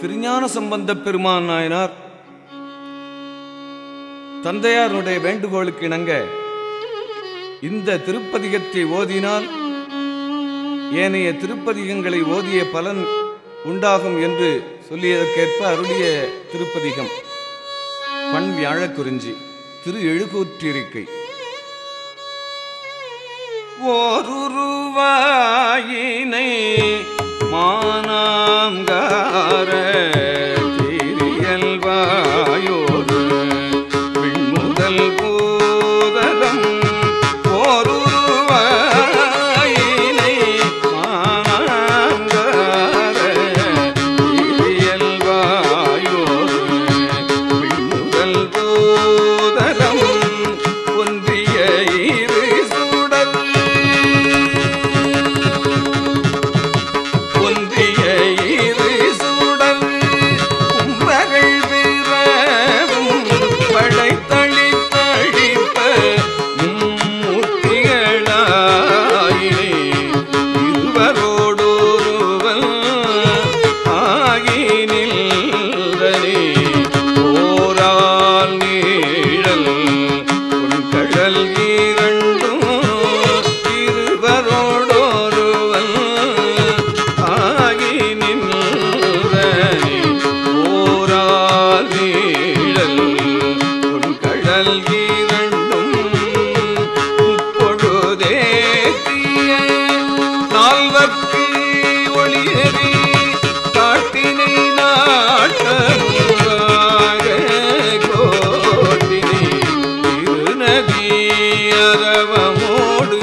திருஞான சம்பந்த பெருமான் நாயனார் தந்தையாருடைய வேண்டுகோளுக்கு இணங்க இந்த திருப்பதிகத்தை ஓதினால் ஏனைய திருப்பதிகங்களை ஓதிய பலன் உண்டாகும் என்று சொல்லியதற்கேற்ப அருளிய திருப்பதிகம். பண் வியாழக்குறிஞ்சி திரு எழுகூற்றிருக்கை. ஓருருவாயினை மானாங்கார you. உனக்கு ஒளியவே காட்டினை நாட்டமாக கோட்டினை திருநதி அரவமோடு